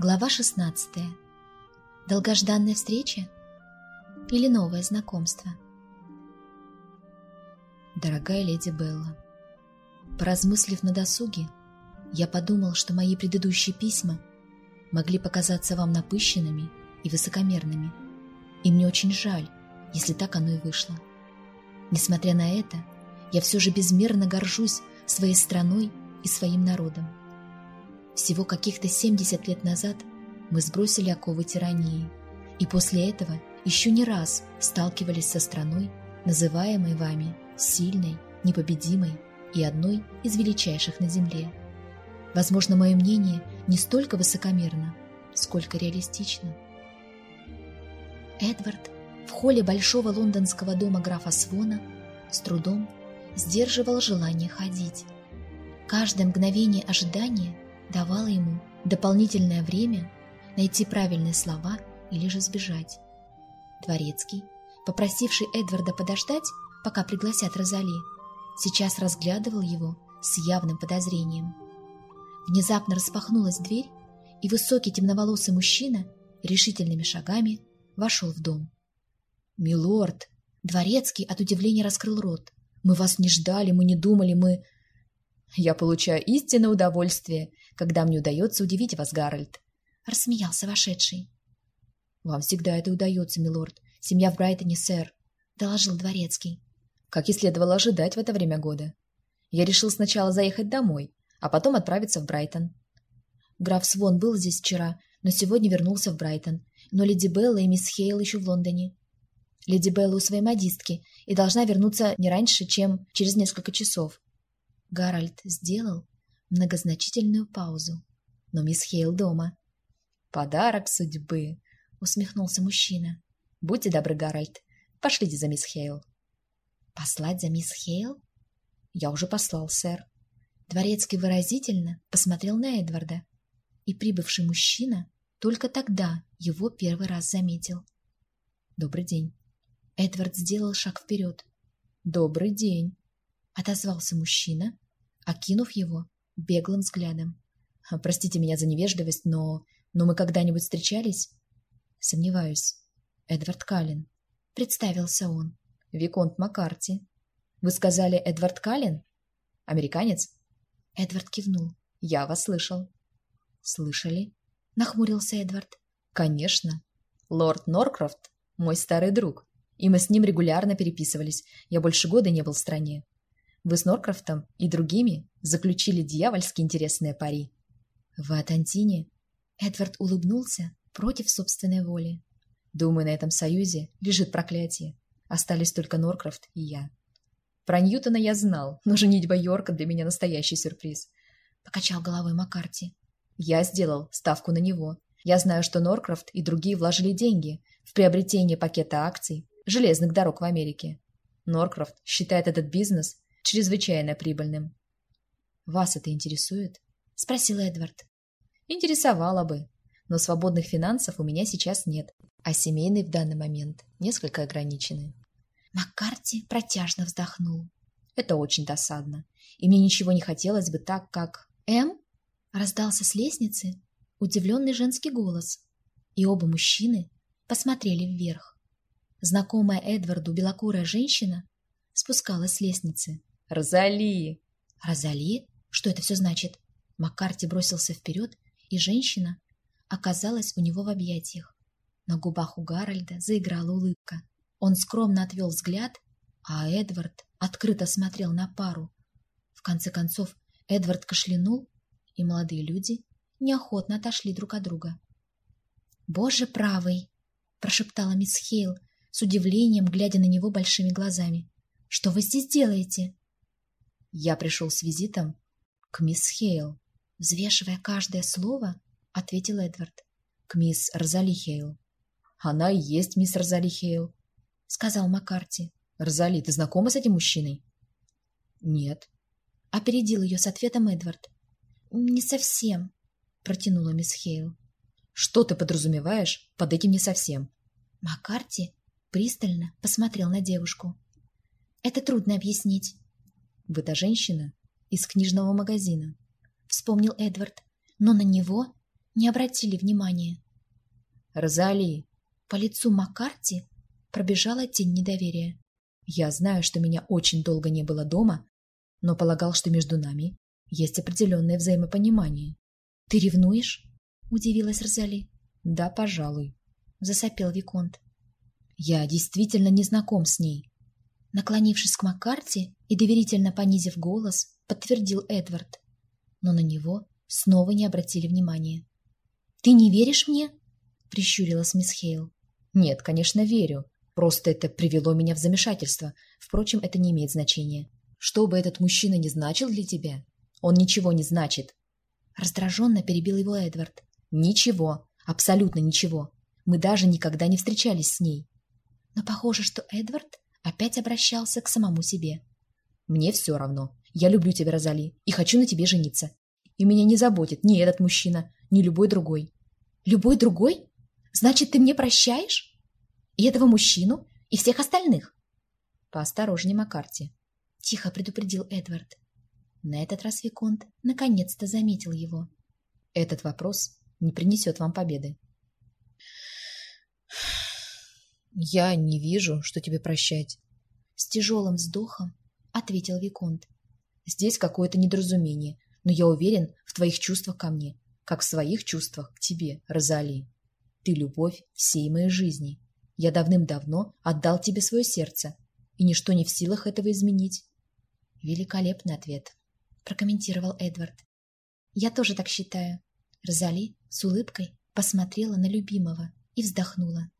Глава 16. Долгожданная встреча или новое знакомство? Дорогая леди Белла, поразмыслив на досуге, я подумал, что мои предыдущие письма могли показаться вам напыщенными и высокомерными, и мне очень жаль, если так оно и вышло. Несмотря на это, я все же безмерно горжусь своей страной и своим народом. Всего каких-то 70 лет назад мы сбросили оковы тирании, и после этого еще не раз сталкивались со страной, называемой вами сильной, непобедимой и одной из величайших на Земле. Возможно, мое мнение не столько высокомерно, сколько реалистично. Эдвард в холле большого лондонского дома графа Свона с трудом сдерживал желание ходить. Каждое мгновение ожидания – давала ему дополнительное время найти правильные слова или же сбежать. Дворецкий, попросивший Эдварда подождать, пока пригласят Розали, сейчас разглядывал его с явным подозрением. Внезапно распахнулась дверь, и высокий темноволосый мужчина решительными шагами вошел в дом. «Милорд!» Дворецкий от удивления раскрыл рот. «Мы вас не ждали, мы не думали, мы...» «Я получаю истинное удовольствие когда мне удается удивить вас, Гарольд. Рассмеялся вошедший. Вам всегда это удается, милорд. Семья в Брайтоне, сэр, доложил дворецкий. Как и следовало ожидать в это время года. Я решил сначала заехать домой, а потом отправиться в Брайтон. Граф Свон был здесь вчера, но сегодня вернулся в Брайтон. Но леди Белла и мисс Хейл еще в Лондоне. Леди Белла у своей модистки и должна вернуться не раньше, чем через несколько часов. Гарольд сделал многозначительную паузу. Но мисс Хейл дома. «Подарок судьбы!» — усмехнулся мужчина. «Будьте добры, Гарольд, пошлите за мисс Хейл». «Послать за мисс Хейл?» «Я уже послал, сэр». Дворецкий выразительно посмотрел на Эдварда, и прибывший мужчина только тогда его первый раз заметил. «Добрый день». Эдвард сделал шаг вперед. «Добрый день», — отозвался мужчина, окинув его беглым взглядом. «А, «Простите меня за невежливость, но... Но мы когда-нибудь встречались?» «Сомневаюсь. Эдвард Каллен». Представился он. «Виконт Маккарти». «Вы сказали Эдвард Каллен? Американец?» Эдвард кивнул. «Я вас слышал». «Слышали?» Нахмурился Эдвард. «Конечно. Лорд Норкрофт — мой старый друг, и мы с ним регулярно переписывались. Я больше года не был в стране. Вы с Норкрофтом и другими заключили дьявольски интересные пари. В Атантине Эдвард улыбнулся против собственной воли. Думаю, на этом союзе лежит проклятие. Остались только Норкрофт и я. Про Ньютона я знал, но женитьба Йорка для меня настоящий сюрприз. Покачал головой Маккарти. Я сделал ставку на него. Я знаю, что Норкрофт и другие вложили деньги в приобретение пакета акций железных дорог в Америке. Норкрофт считает этот бизнес чрезвычайно прибыльным. «Вас это интересует?» — спросил Эдвард. «Интересовало бы, но свободных финансов у меня сейчас нет, а семейные в данный момент несколько ограничены». Маккарти протяжно вздохнул. «Это очень досадно, и мне ничего не хотелось бы так, как...» «Эм?» — раздался с лестницы удивленный женский голос, и оба мужчины посмотрели вверх. Знакомая Эдварду белокурая женщина спускалась с лестницы. «Розали!» «Розали? Что это все значит?» Маккарти бросился вперед, и женщина оказалась у него в объятиях. На губах у Гарольда заиграла улыбка. Он скромно отвел взгляд, а Эдвард открыто смотрел на пару. В конце концов, Эдвард кашлянул, и молодые люди неохотно отошли друг от друга. «Боже правый!» — прошептала мисс Хейл, с удивлением глядя на него большими глазами. «Что вы здесь делаете?» Я пришел с визитом к мисс Хейл. Взвешивая каждое слово, ответил Эдвард. К мисс Розали Хейл. Она и есть мисс Розали Хейл, сказал Маккарти. Розали, ты знакома с этим мужчиной? Нет. Опередил ее с ответом Эдвард. Не совсем, протянула мисс Хейл. Что ты подразумеваешь под этим не совсем? Маккарти пристально посмотрел на девушку. Это трудно объяснить. Вы та женщина из книжного магазина. Вспомнил Эдвард, но на него не обратили внимания. «Розали!» По лицу Маккарти пробежала тень недоверия. «Я знаю, что меня очень долго не было дома, но полагал, что между нами есть определенное взаимопонимание». «Ты ревнуешь?» — удивилась Розали. «Да, пожалуй», — засопел Виконт. «Я действительно не знаком с ней». Наклонившись к Маккарти и доверительно понизив голос, подтвердил Эдвард. Но на него снова не обратили внимания. «Ты не веришь мне?» — прищурилась мисс Хейл. «Нет, конечно, верю. Просто это привело меня в замешательство. Впрочем, это не имеет значения. Что бы этот мужчина ни значил для тебя, он ничего не значит». Раздраженно перебил его Эдвард. «Ничего. Абсолютно ничего. Мы даже никогда не встречались с ней». Но похоже, что Эдвард опять обращался к самому себе. «Мне все равно. Я люблю тебя, Розали, и хочу на тебе жениться. И меня не заботит ни этот мужчина, ни любой другой». «Любой другой? Значит, ты мне прощаешь? И этого мужчину, и всех остальных?» «Поосторожней, Маккарти», — тихо предупредил Эдвард. На этот раз Виконт наконец-то заметил его. «Этот вопрос не принесет вам победы». «Я не вижу, что тебе прощать», — с тяжелым вздохом ответил Виконт. «Здесь какое-то недоразумение, но я уверен в твоих чувствах ко мне, как в своих чувствах к тебе, Розали. Ты — любовь всей моей жизни. Я давным-давно отдал тебе свое сердце, и ничто не в силах этого изменить». «Великолепный ответ», — прокомментировал Эдвард. «Я тоже так считаю». Розали с улыбкой посмотрела на любимого и вздохнула.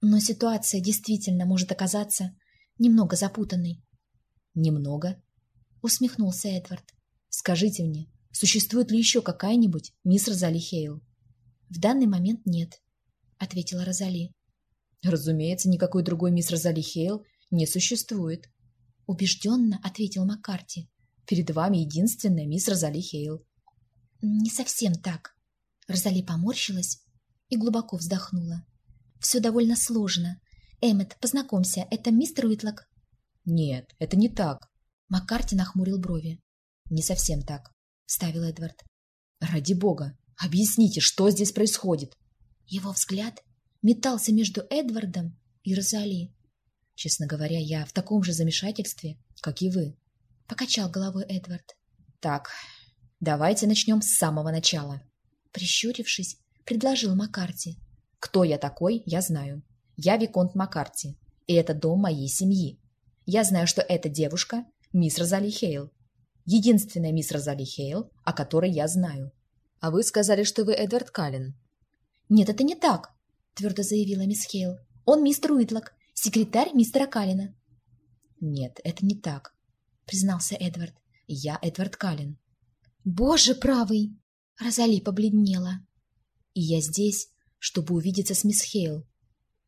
Но ситуация действительно может оказаться немного запутанной. «Немного?» — усмехнулся Эдвард. «Скажите мне, существует ли еще какая-нибудь мисс Розали Хейл?» «В данный момент нет», — ответила Розали. «Разумеется, никакой другой мисс Розали Хейл не существует», — убежденно ответил Маккарти. «Перед вами единственная мисс Розали Хейл». «Не совсем так». Розали поморщилась и глубоко вздохнула. Все довольно сложно. Эммет, познакомься, это мистер Уитлок. Нет, это не так. Маккарти нахмурил брови. Не совсем так, ставил Эдвард. Ради бога, объясните, что здесь происходит? Его взгляд метался между Эдвардом и Розали. Честно говоря, я в таком же замешательстве, как и вы. Покачал головой Эдвард. Так, давайте начнем с самого начала. Прищурившись, предложил Маккарти. Кто я такой, я знаю. Я Виконт Маккарти, и это дом моей семьи. Я знаю, что эта девушка – мисс Розали Хейл. Единственная мисс Розали Хейл, о которой я знаю. А вы сказали, что вы Эдвард Каллен. «Нет, это не так», – твердо заявила мисс Хейл. «Он мистер Уитлок, секретарь мистера Каллена». «Нет, это не так», – признался Эдвард. «Я Эдвард Каллен». «Боже правый!» – Розали побледнела. «И я здесь, чтобы увидеться с мисс Хейл.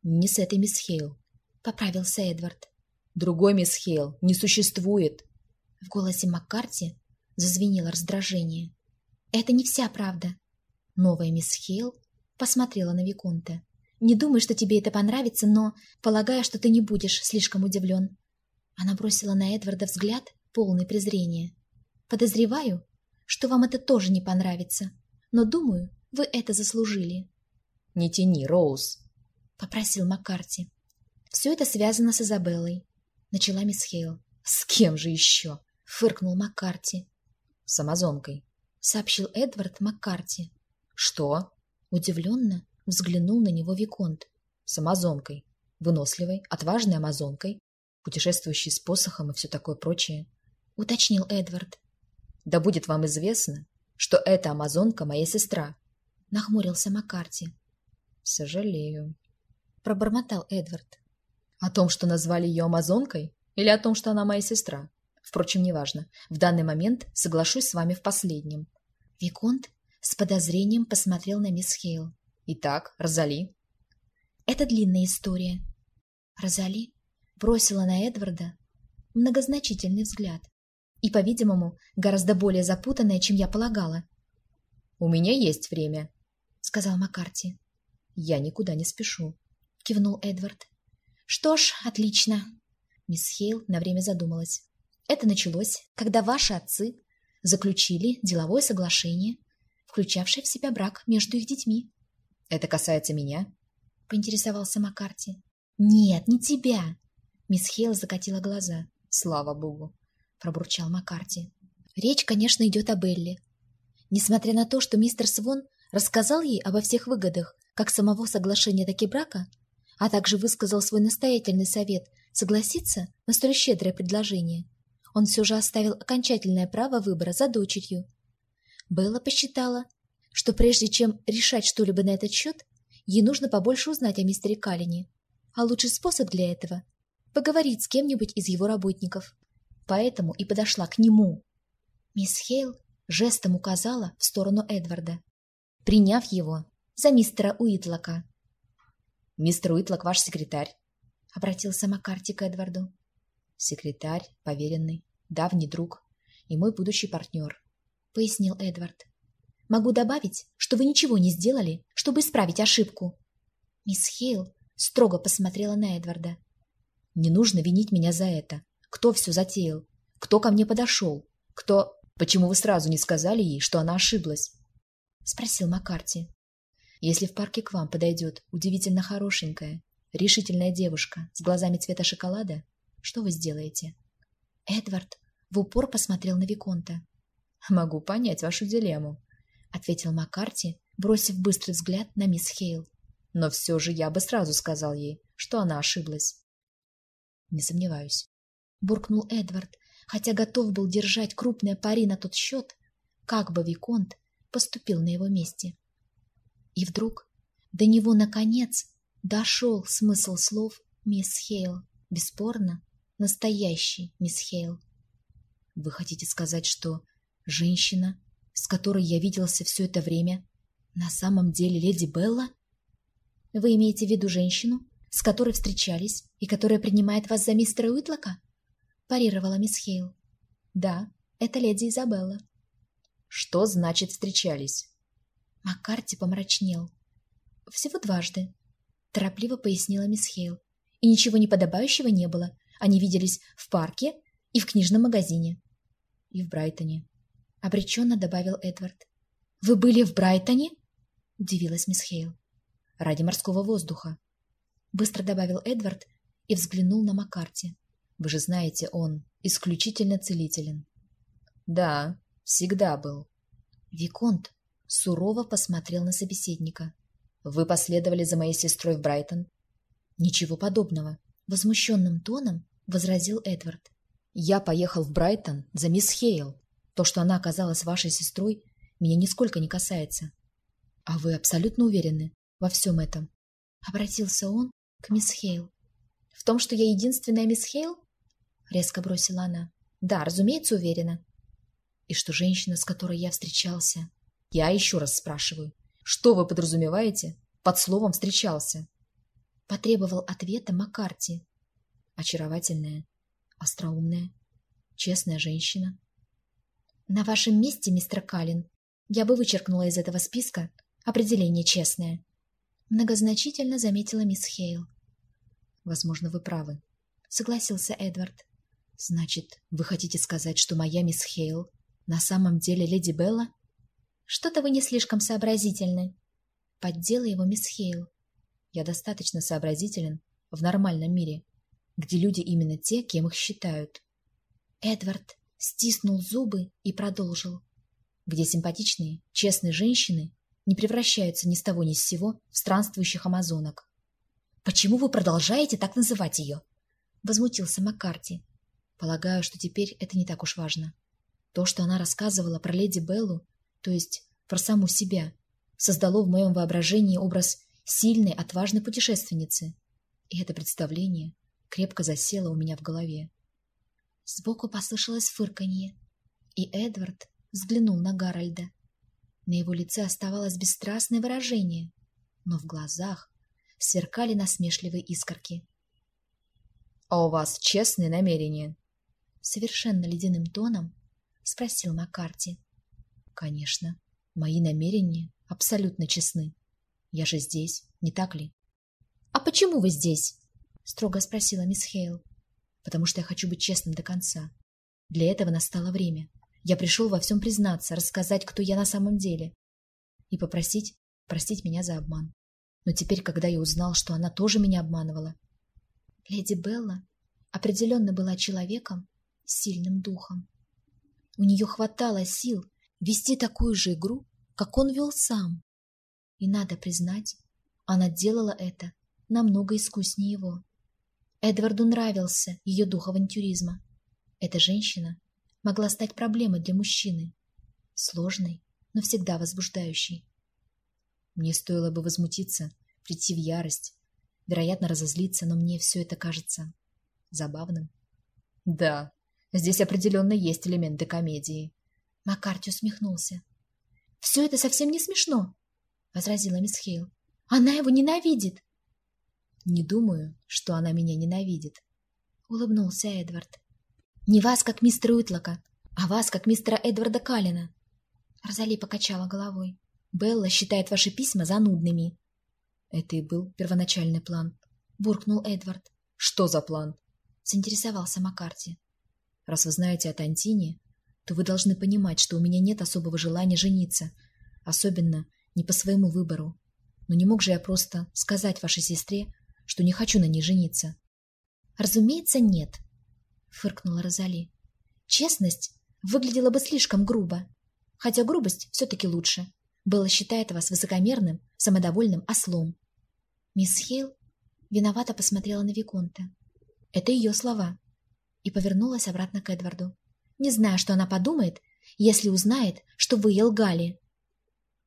Не с этой мисс Хейл, — поправился Эдвард. Другой мисс Хейл не существует. В голосе Маккарти зазвенело раздражение. Это не вся правда. Новая мисс Хейл посмотрела на Виконта. Не думаю, что тебе это понравится, но полагаю, что ты не будешь слишком удивлен. Она бросила на Эдварда взгляд, полный презрения. Подозреваю, что вам это тоже не понравится, но думаю, вы это заслужили. «Не тяни, Роуз», — попросил Маккарти. «Все это связано с Изабеллой», — начала мисс Хейл. «С кем же еще?» — фыркнул Маккарти. «С амазонкой», — сообщил Эдвард Маккарти. «Что?» — удивленно взглянул на него Виконт. «С амазонкой. Выносливой, отважной амазонкой, путешествующей с посохом и все такое прочее», — уточнил Эдвард. «Да будет вам известно, что эта амазонка моя сестра», — нахмурился Маккарти. «Сожалею», — пробормотал Эдвард. «О том, что назвали ее амазонкой? Или о том, что она моя сестра? Впрочем, неважно. В данный момент соглашусь с вами в последнем». Виконт с подозрением посмотрел на мисс Хейл. «Итак, Розали?» «Это длинная история». Розали бросила на Эдварда многозначительный взгляд и, по-видимому, гораздо более запутанная, чем я полагала. «У меня есть время», — сказал Маккарти. «Я никуда не спешу», — кивнул Эдвард. «Что ж, отлично». Мисс Хейл на время задумалась. «Это началось, когда ваши отцы заключили деловое соглашение, включавший в себя брак между их детьми. «Это касается меня?» — поинтересовался Маккарти. «Нет, не тебя!» Мисс Хейл закатила глаза. «Слава богу!» — пробурчал Маккарти. Речь, конечно, идет об Элли. Несмотря на то, что мистер Свон рассказал ей обо всех выгодах как самого соглашения, так и брака, а также высказал свой настоятельный совет согласиться на столь щедрое предложение, он все же оставил окончательное право выбора за дочерью. Белла посчитала, что прежде чем решать что-либо на этот счет, ей нужно побольше узнать о мистере Каллине, а лучший способ для этого — поговорить с кем-нибудь из его работников. Поэтому и подошла к нему. Мисс Хейл жестом указала в сторону Эдварда, приняв его за мистера Уитлока. «Мистер Уитлок ваш секретарь», — обратился Маккарти к Эдварду. «Секретарь, поверенный, давний друг и мой будущий партнер», — пояснил Эдвард. «Могу добавить, что вы ничего не сделали, чтобы исправить ошибку». Мисс Хейл строго посмотрела на Эдварда. «Не нужно винить меня за это. Кто все затеял? Кто ко мне подошел? Кто...» Почему вы сразу не сказали ей, что она ошиблась? — спросил Маккарти. — Если в парке к вам подойдет удивительно хорошенькая, решительная девушка с глазами цвета шоколада, что вы сделаете? Эдвард в упор посмотрел на Виконта. — Могу понять вашу дилемму, — ответил Маккарти, бросив быстрый взгляд на мисс Хейл. — Но все же я бы сразу сказал ей, что она ошиблась. — Не сомневаюсь, — буркнул Эдвард, хотя готов был держать крупные пари на тот счет, как бы Виконт поступил на его месте. И вдруг до него, наконец, дошел смысл слов мисс Хейл. Бесспорно, настоящий мисс Хейл. Вы хотите сказать, что женщина, с которой я виделся все это время, на самом деле леди Белла? Вы имеете в виду женщину, с которой встречались и которая принимает вас за мистера Уитлока? парировала мисс Хейл. «Да, это леди Изабелла». «Что значит встречались?» Маккарти помрачнел. «Всего дважды», — торопливо пояснила мисс Хейл. «И ничего неподобающего не было. Они виделись в парке и в книжном магазине». «И в Брайтоне», — обреченно добавил Эдвард. «Вы были в Брайтоне?» — удивилась мисс Хейл. «Ради морского воздуха», — быстро добавил Эдвард и взглянул на Маккарти. Вы же знаете, он исключительно целителен. Да, всегда был. Виконт сурово посмотрел на собеседника. Вы последовали за моей сестрой в Брайтон? Ничего подобного. Возмущенным тоном возразил Эдвард. Я поехал в Брайтон за мисс Хейл. То, что она оказалась вашей сестрой, меня нисколько не касается. А вы абсолютно уверены во всем этом? Обратился он к мисс Хейл. В том, что я единственная мисс Хейл? — резко бросила она. «Да, разумеется, уверена». «И что женщина, с которой я встречался...» «Я еще раз спрашиваю, что вы подразумеваете под словом «встречался»?» Потребовал ответа Маккарти. «Очаровательная, остроумная, честная женщина». «На вашем месте, мистер Каллин, я бы вычеркнула из этого списка определение «честное». Многозначительно заметила мисс Хейл. «Возможно, вы правы», — согласился Эдвард. «Значит, вы хотите сказать, что моя мисс Хейл на самом деле леди Белла?» «Что-то вы не слишком сообразительны», — поддела его мисс Хейл. «Я достаточно сообразителен в нормальном мире, где люди именно те, кем их считают». Эдвард стиснул зубы и продолжил. «Где симпатичные, честные женщины не превращаются ни с того ни с сего в странствующих амазонок». «Почему вы продолжаете так называть ее?» — возмутился Маккарти. Полагаю, что теперь это не так уж важно. То, что она рассказывала про леди Беллу, то есть про саму себя, создало в моем воображении образ сильной, отважной путешественницы. И это представление крепко засело у меня в голове. Сбоку послышалось фырканье, и Эдвард взглянул на Гарольда. На его лице оставалось бесстрастное выражение, но в глазах сверкали насмешливые искорки. — А у вас честные намерения? совершенно ледяным тоном спросил Маккарти. «Конечно, мои намерения абсолютно честны. Я же здесь, не так ли?» «А почему вы здесь?» — строго спросила мисс Хейл. «Потому что я хочу быть честным до конца. Для этого настало время. Я пришел во всем признаться, рассказать, кто я на самом деле. и попросить простить меня за обман. Но теперь, когда я узнал, что она тоже меня обманывала... Леди Белла определенно была человеком с сильным духом. У нее хватало сил вести такую же игру, как он вел сам. И надо признать, она делала это намного искуснее его. Эдварду нравился ее дух авантюризма. Эта женщина могла стать проблемой для мужчины. Сложной, но всегда возбуждающей. Мне стоило бы возмутиться, прийти в ярость, вероятно, разозлиться, но мне все это кажется забавным. Да, здесь определенно есть элементы комедии. Маккарти усмехнулся. «Все это совсем не смешно», — возразила мисс Хейл. «Она его ненавидит». «Не думаю, что она меня ненавидит», — улыбнулся Эдвард. «Не вас, как мистера Уитлока, а вас, как мистера Эдварда Каллина». Розали покачала головой. «Белла считает ваши письма занудными». Это и был первоначальный план. Буркнул Эдвард. «Что за план?» Заинтересовался Маккарти. «Раз вы знаете о Тантине, то вы должны понимать, что у меня нет особого желания жениться, особенно не по своему выбору. Но не мог же я просто сказать вашей сестре, что не хочу на ней жениться. «Разумеется, нет», — фыркнула Розали. «Честность выглядела бы слишком грубо. Хотя грубость все-таки лучше. Белла считает вас высокомерным, самодовольным ослом». Мисс Хейл виновато посмотрела на Виконта. Это ее слова. И повернулась обратно к Эдварду. Не знаю, что она подумает, если узнает, что вы ей лгали.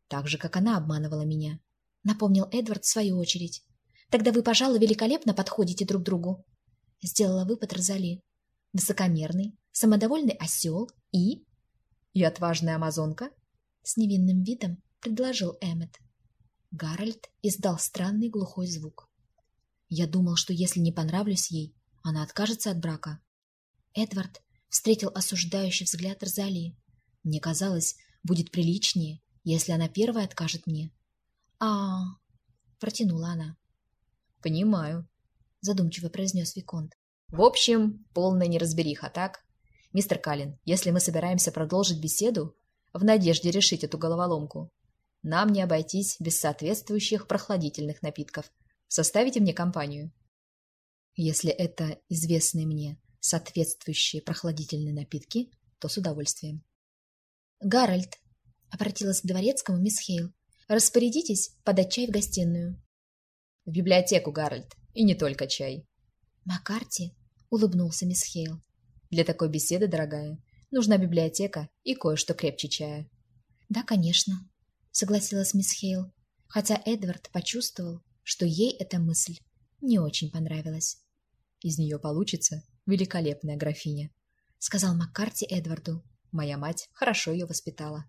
Так же, как она обманывала меня. Напомнил Эдвард в свою очередь. Тогда вы, пожалуй, великолепно подходите друг другу. Сделала выпад Розали. Высокомерный, самодовольный осел и... И отважная амазонка? С невинным видом предложил Эммет. Гарольд издал странный глухой звук. Я думал, что если не понравлюсь ей, она откажется от брака. Эдвард встретил осуждающий взгляд Розали. Мне казалось, будет приличнее, если она первая откажет мне. а, протянула она. «Понимаю», — задумчиво произнес Виконт. «В общем, полная неразбериха, так? Мистер Каллен, если мы собираемся продолжить беседу, в надежде решить эту головоломку, нам не обойтись без соответствующих прохладительных напитков. Составите мне компанию?» «Если это известные мне соответствующие прохладительные напитки, то с удовольствием». «Гарольд», — обратилась к дворецкому мисс Хейл, — «распорядитесь подать чай в гостиную». В библиотеку, Гарольд. И не только чай. Маккарти улыбнулся мисс Хейл. Для такой беседы, дорогая, нужна библиотека и кое-что крепче чая. Да, конечно, согласилась мисс Хейл, хотя Эдвард почувствовал, что ей эта мысль не очень понравилась. Из нее получится великолепная графиня, сказал Маккарти Эдварду. Моя мать хорошо ее воспитала.